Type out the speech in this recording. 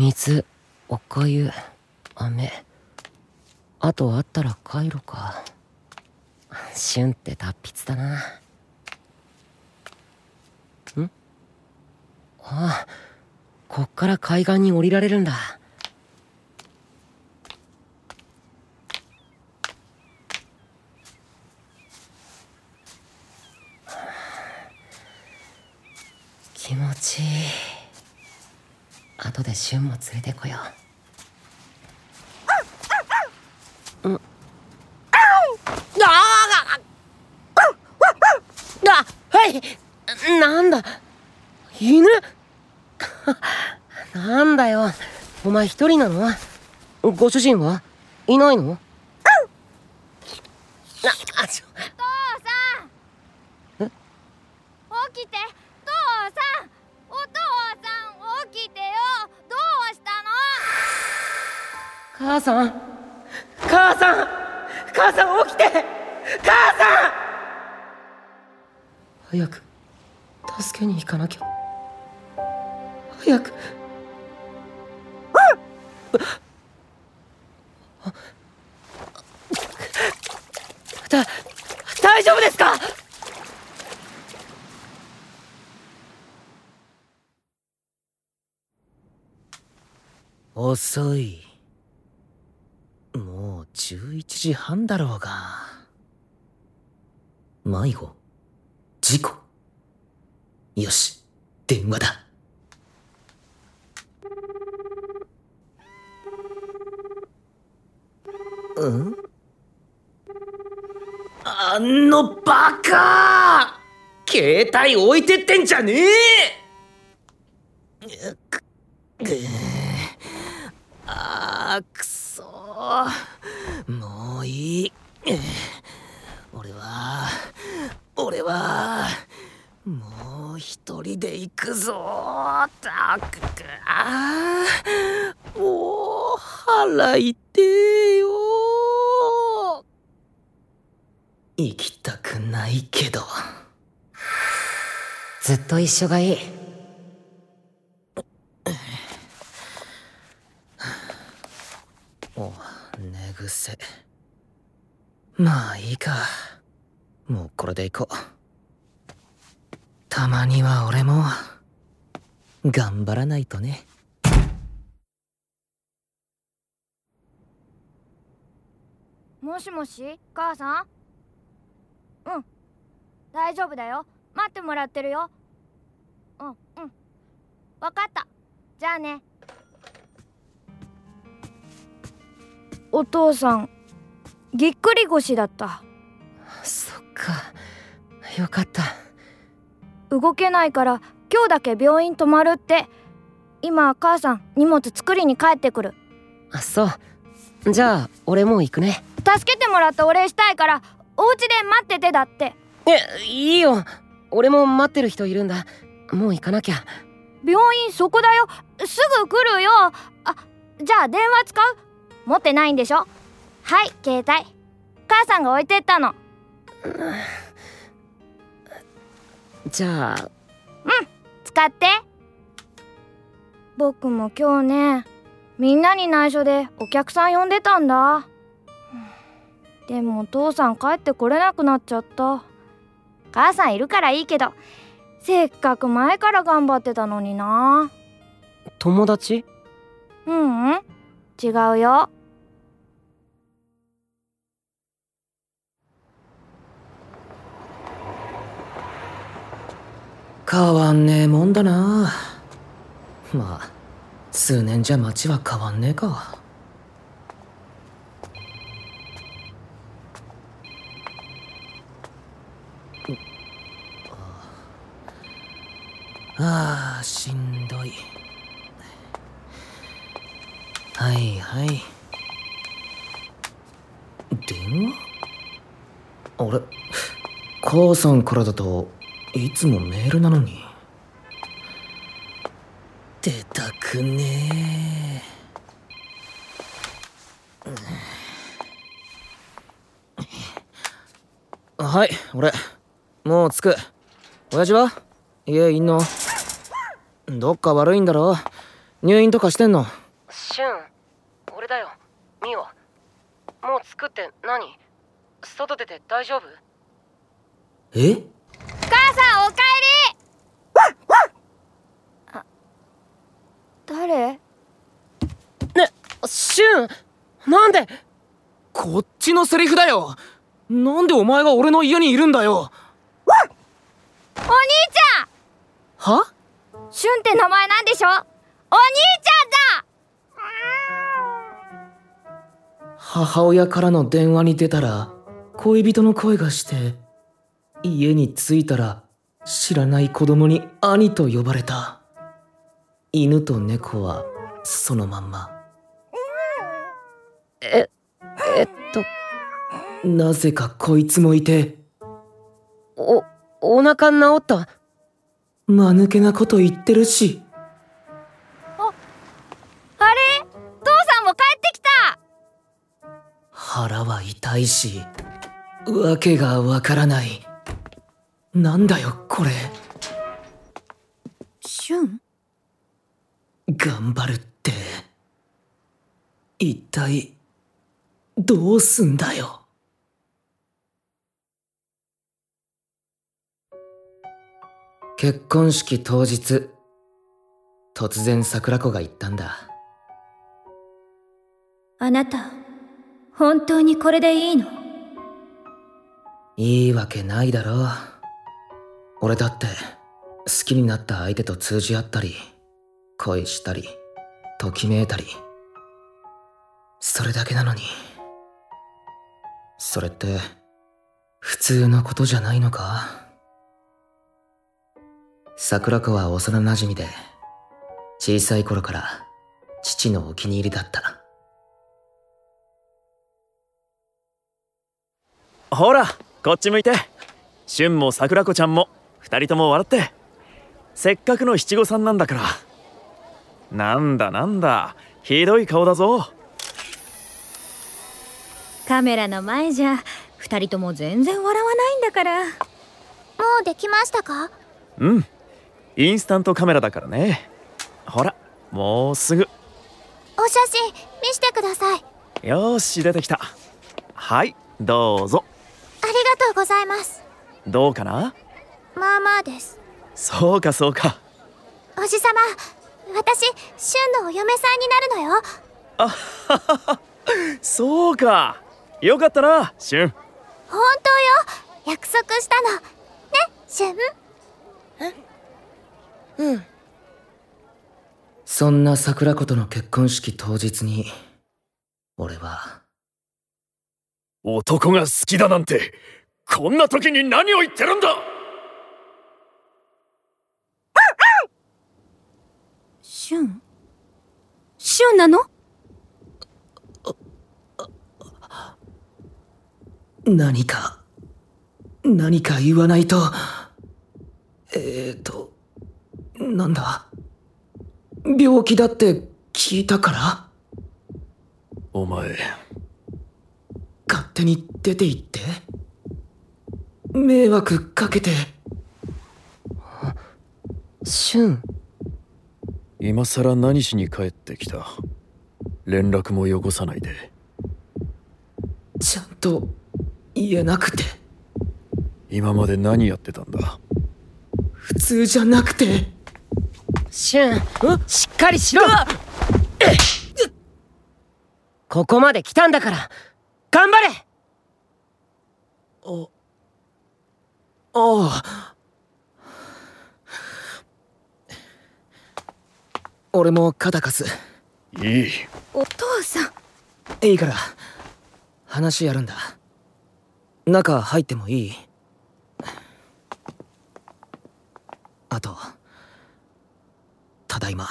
水おかゆ飴。あとあったらカイロか。旬って達筆だな。ん？ああこっから海岸に降りられるんだ気持ちいい後でも連れてこよう。うん。ああはい。なんだ。犬？なんだよ。お前一人なの？ご主人は？いないの？ああちょ父さんえ起きて父さんお父さん起きてよどうしたの母さん。母さん。母さん起きて。母さん。早く。助けに行かなきゃ。早く。だ大丈夫ですか？遅い。もう11時半だろうが。迷子。事故。よし。電話だ。うん？あのバカ携帯置いてってんじゃねえくあーくもういい俺は俺はもう一人で行くぞたくくあもう腹痛えよ。行きたくないけど。ずっと一緒がいいお寝癖まあいいか。もうこれで行こう。たまには俺も頑張らないとね。もしもし母さん？うん。大丈夫だよ。待ってもらってるよ。うんうん。分かった。じゃあね。お父さんぎっくり腰だった。そっか。よかった。動けないから今日だけ病院泊まるって。今母さん荷物作りに帰ってくる。あそう。じゃあ俺もう行くね。助けてもらってお礼したいからお家で待っててだって。えいいよ。俺も待ってる人いるんだ。もう行かなきゃ。病院そこだよ。すぐ来るよ。あじゃあ電話使う？持ってないんでしょ？はい携帯。母さんが置いてったの。じゃあ。うん使って。僕も今日ねみんなに内緒でお客さん呼んでたんだ。でもお父さん帰ってこれなくなっちゃった。母さんいるからいいけどせっかく前から頑張ってたのにな。友達？ううん違うよ変わんねえもんだな。まあ数年じゃ街は変わんねえか。ああ。しんどい。はいはい。電話？あれ？母さんからだといつもメールなのに。出たくねえ、はい俺。もう着く。親父は？家いんの？どっか悪いんだろ？入院とかしてんの？シュン俺だよ。ミオ。もう作って何？外出て大丈夫？え？母さんおかえり。あ誰？ねシュン。なんで？こっちのセリフだよ。なんでお前が俺の家にいるんだよ。お兄ちゃん！は？シュンって名前なんでしょ？お兄ちゃんだ！母親からの電話に出たら恋人の声がして家に着いたら知らない子供に兄と呼ばれた。犬と猫はそのまんま。ええっと。なぜかこいつもいて。おお腹治った？間抜けなこと言ってるし。あれ？父さんも帰ってきた！腹は痛いしわけがわからないなんだよこれ。シュン？頑張るって。一体どうすんだよ。結婚式当日突然桜子が言ったんだ。あなた本当にこれでいいの？いいわけないだろう俺だって好きになった相手と通じ合ったり恋したりときめいたりそれだけなのにそれって普通のことじゃないのか？桜子は幼馴染で小さい頃から父のお気に入りだった。ほらこっち向いて。俊も桜子ちゃんも。二人とも笑って。せっかくの七五三なんだから。なんだなんだ。ひどい顔だぞ。カメラの前じゃ二人とも全然笑わないんだから。もうできましたか？うん。インスタントカメラだからね。ほらもうすぐ。お写真見してください。ありがよーし出てきた。はいどうぞ。とうございます。どうかな？まあまあです。そうかそうか。おじさま私シュンのお嫁さんになるのよ。あははは。そうか。よかったな俊本当よ。約束したの。ねシュン？うん。そんな桜子との結婚式当日に俺は。男が好きだなんてこんな時に何を言ってるんだシュンンなの？何か何か言わないと。えーとなんだ？病気だって聞いたから？お前。勝手に出て行って？迷惑かけて？シュン今さら何しに帰ってきた？連絡もよこさないで。ちゃんと言えなくて。今まで何やってたんだ？普通じゃなくて。シュンしっかりしろ！ここまで来たんだから頑張れ！あああ俺も肩貸す。いい。お父さん。いいから話やるんだ。中入ってもいい？あとただいま